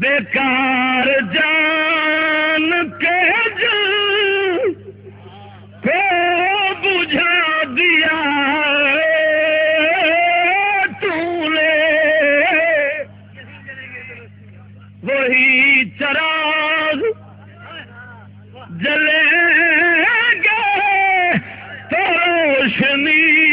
بیکار جان کے جل کو بجھا دیا تولے وہی چراغ جلے گے تو روشنی